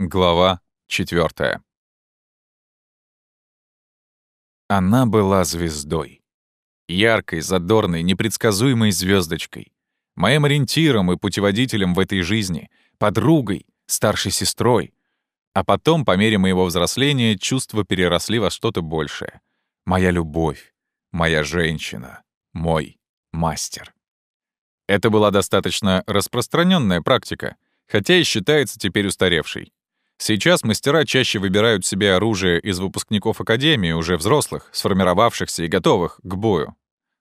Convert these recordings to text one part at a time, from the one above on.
Глава 4. Она была звездой. Яркой, задорной, непредсказуемой звездочкой. Моим ориентиром и путеводителем в этой жизни, подругой, старшей сестрой. А потом, по мере моего взросления, чувства переросли во что-то большее. Моя любовь, моя женщина, мой мастер. Это была достаточно распространенная практика, хотя и считается теперь устаревшей. Сейчас мастера чаще выбирают себе оружие из выпускников Академии, уже взрослых, сформировавшихся и готовых к бою.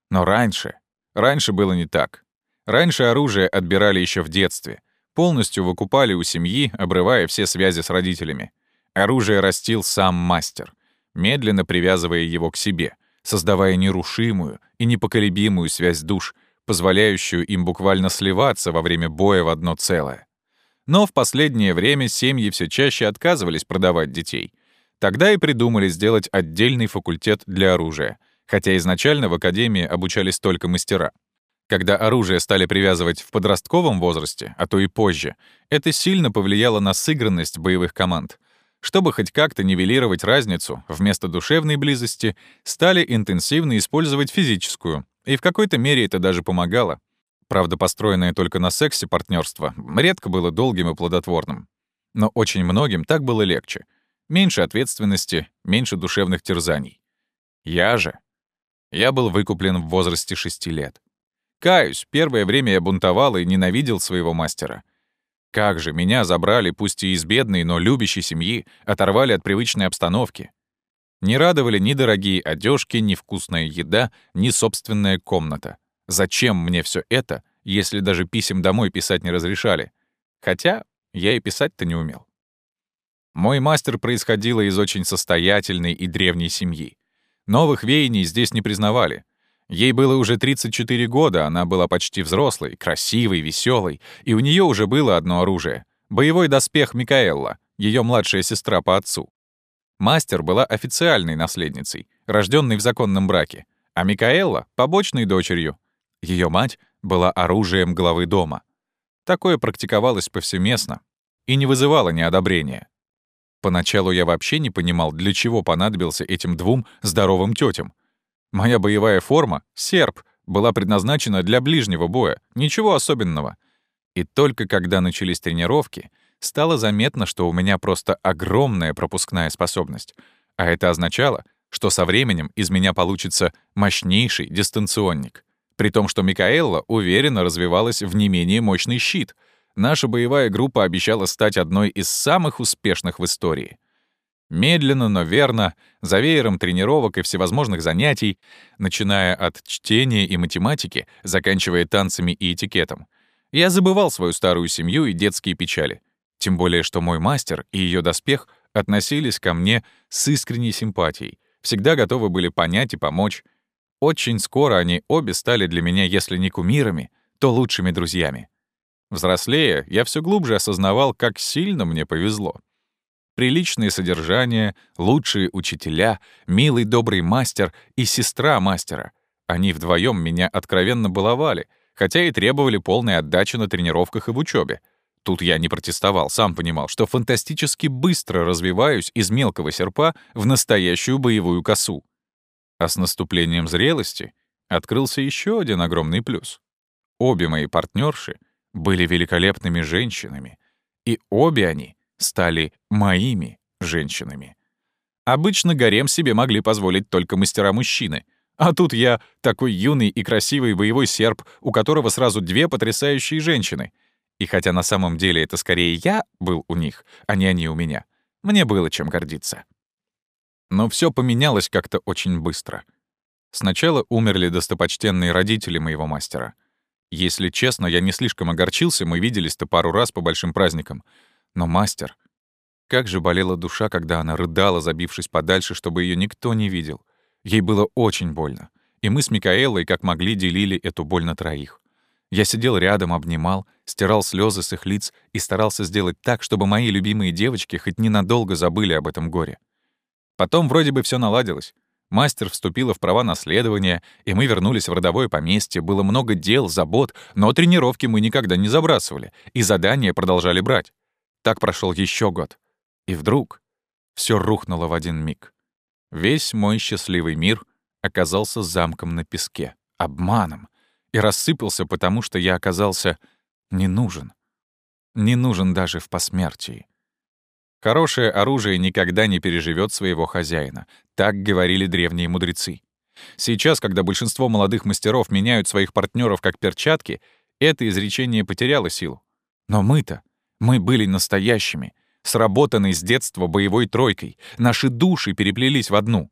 Но раньше, раньше было не так. Раньше оружие отбирали еще в детстве, полностью выкупали у семьи, обрывая все связи с родителями. Оружие растил сам мастер, медленно привязывая его к себе, создавая нерушимую и непоколебимую связь душ, позволяющую им буквально сливаться во время боя в одно целое. Но в последнее время семьи все чаще отказывались продавать детей. Тогда и придумали сделать отдельный факультет для оружия, хотя изначально в академии обучались только мастера. Когда оружие стали привязывать в подростковом возрасте, а то и позже, это сильно повлияло на сыгранность боевых команд. Чтобы хоть как-то нивелировать разницу, вместо душевной близости стали интенсивно использовать физическую, и в какой-то мере это даже помогало. Правда, построенное только на сексе партнерство редко было долгим и плодотворным. Но очень многим так было легче. Меньше ответственности, меньше душевных терзаний. Я же... Я был выкуплен в возрасте шести лет. Каюсь, первое время я бунтовал и ненавидел своего мастера. Как же меня забрали, пусть и из бедной, но любящей семьи, оторвали от привычной обстановки. Не радовали ни дорогие одежки, ни вкусная еда, ни собственная комната. Зачем мне все это, если даже писем домой писать не разрешали? Хотя я и писать-то не умел. Мой мастер происходила из очень состоятельной и древней семьи. Новых веяний здесь не признавали. Ей было уже 34 года, она была почти взрослой, красивой, веселой, и у нее уже было одно оружие — боевой доспех Микаэлла, ее младшая сестра по отцу. Мастер была официальной наследницей, рожденной в законном браке, а Микаэлла — побочной дочерью, ее мать была оружием главы дома. Такое практиковалось повсеместно и не вызывало неодобрения. Поначалу я вообще не понимал, для чего понадобился этим двум здоровым тетям. Моя боевая форма, серп, была предназначена для ближнего боя, ничего особенного. И только когда начались тренировки, стало заметно, что у меня просто огромная пропускная способность. А это означало, что со временем из меня получится мощнейший дистанционник. При том, что Микаэлла уверенно развивалась в не менее мощный щит. Наша боевая группа обещала стать одной из самых успешных в истории. Медленно, но верно, за веером тренировок и всевозможных занятий, начиная от чтения и математики, заканчивая танцами и этикетом, я забывал свою старую семью и детские печали. Тем более, что мой мастер и ее доспех относились ко мне с искренней симпатией, всегда готовы были понять и помочь, очень скоро они обе стали для меня, если не кумирами, то лучшими друзьями. Взрослея, я все глубже осознавал, как сильно мне повезло. Приличное содержание, лучшие учителя, милый добрый мастер и сестра мастера. Они вдвоем меня откровенно баловали, хотя и требовали полной отдачи на тренировках и в учебе. Тут я не протестовал, сам понимал, что фантастически быстро развиваюсь из мелкого серпа в настоящую боевую косу. А с наступлением зрелости открылся еще один огромный плюс. Обе мои партнерши были великолепными женщинами, и обе они стали моими женщинами. Обычно гарем себе могли позволить только мастера-мужчины, а тут я такой юный и красивый боевой серп, у которого сразу две потрясающие женщины. И хотя на самом деле это скорее я был у них, а не они у меня, мне было чем гордиться. Но все поменялось как-то очень быстро. Сначала умерли достопочтенные родители моего мастера. Если честно, я не слишком огорчился, мы виделись-то пару раз по большим праздникам. Но мастер... Как же болела душа, когда она рыдала, забившись подальше, чтобы ее никто не видел. Ей было очень больно. И мы с Микаэлой как могли делили эту боль на троих. Я сидел рядом, обнимал, стирал слезы с их лиц и старался сделать так, чтобы мои любимые девочки хоть ненадолго забыли об этом горе. Потом вроде бы все наладилось. Мастер вступила в права наследования, и мы вернулись в родовое поместье. Было много дел, забот, но тренировки мы никогда не забрасывали, и задания продолжали брать. Так прошел еще год. И вдруг все рухнуло в один миг. Весь мой счастливый мир оказался замком на песке, обманом, и рассыпался, потому что я оказался не нужен. Не нужен даже в посмертии. Хорошее оружие никогда не переживет своего хозяина. Так говорили древние мудрецы. Сейчас, когда большинство молодых мастеров меняют своих партнеров как перчатки, это изречение потеряло силу. Но мы-то, мы были настоящими, сработанной с детства боевой тройкой. Наши души переплелись в одну.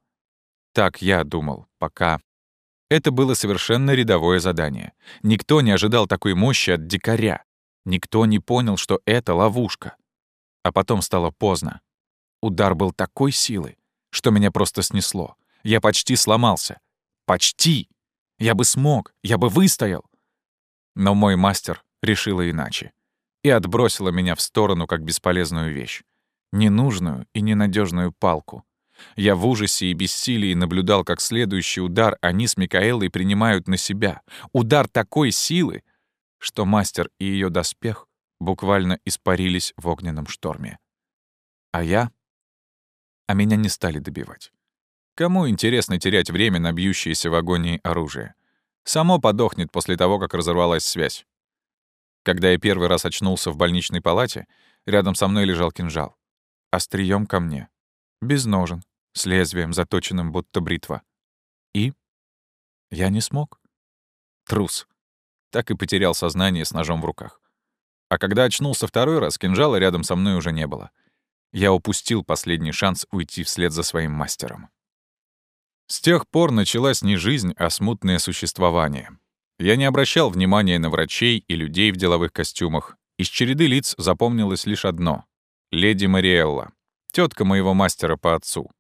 Так я думал, пока... Это было совершенно рядовое задание. Никто не ожидал такой мощи от дикаря. Никто не понял, что это ловушка. А потом стало поздно. Удар был такой силы, что меня просто снесло. Я почти сломался. Почти! Я бы смог, я бы выстоял. Но мой мастер решила иначе и отбросила меня в сторону как бесполезную вещь. Ненужную и ненадежную палку. Я в ужасе и бессилии наблюдал, как следующий удар они с Микаэлой принимают на себя. Удар такой силы, что мастер и ее доспех буквально испарились в огненном шторме. А я? А меня не стали добивать. Кому интересно терять время на бьющееся в агонии оружие? Само подохнет после того, как разорвалась связь. Когда я первый раз очнулся в больничной палате, рядом со мной лежал кинжал. Острием ко мне. Без ножен, с лезвием, заточенным будто бритва. И? Я не смог. Трус. Так и потерял сознание с ножом в руках. А когда очнулся второй раз, кинжала рядом со мной уже не было. Я упустил последний шанс уйти вслед за своим мастером. С тех пор началась не жизнь, а смутное существование. Я не обращал внимания на врачей и людей в деловых костюмах. Из череды лиц запомнилось лишь одно — леди Мариэлла, тетка моего мастера по отцу.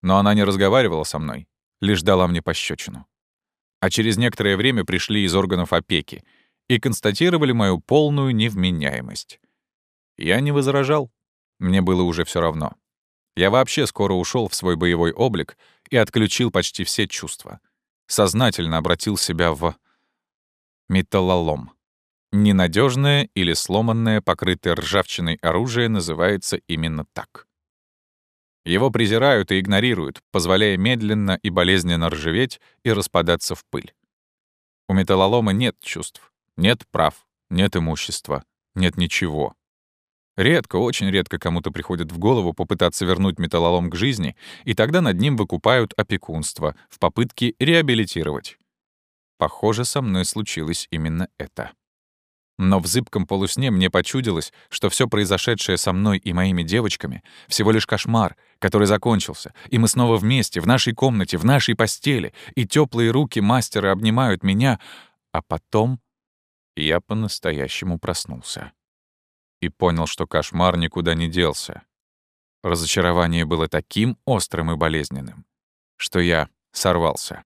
Но она не разговаривала со мной, лишь дала мне пощечину. А через некоторое время пришли из органов опеки и констатировали мою полную невменяемость. Я не возражал. Мне было уже все равно. Я вообще скоро ушел в свой боевой облик и отключил почти все чувства. Сознательно обратил себя в металлолом. Ненадежное или сломанное, покрытое ржавчиной оружие называется именно так. Его презирают и игнорируют, позволяя медленно и болезненно ржаветь и распадаться в пыль. У металлолома нет чувств, нет прав, нет имущества, нет ничего. Редко, очень редко кому-то приходит в голову попытаться вернуть металлолом к жизни, и тогда над ним выкупают опекунство в попытке реабилитировать. Похоже, со мной случилось именно это. Но в зыбком полусне мне почудилось, что все произошедшее со мной и моими девочками — всего лишь кошмар, который закончился, и мы снова вместе, в нашей комнате, в нашей постели, и теплые руки мастера обнимают меня, а потом я по-настоящему проснулся. И понял, что кошмар никуда не делся. Разочарование было таким острым и болезненным, что я сорвался.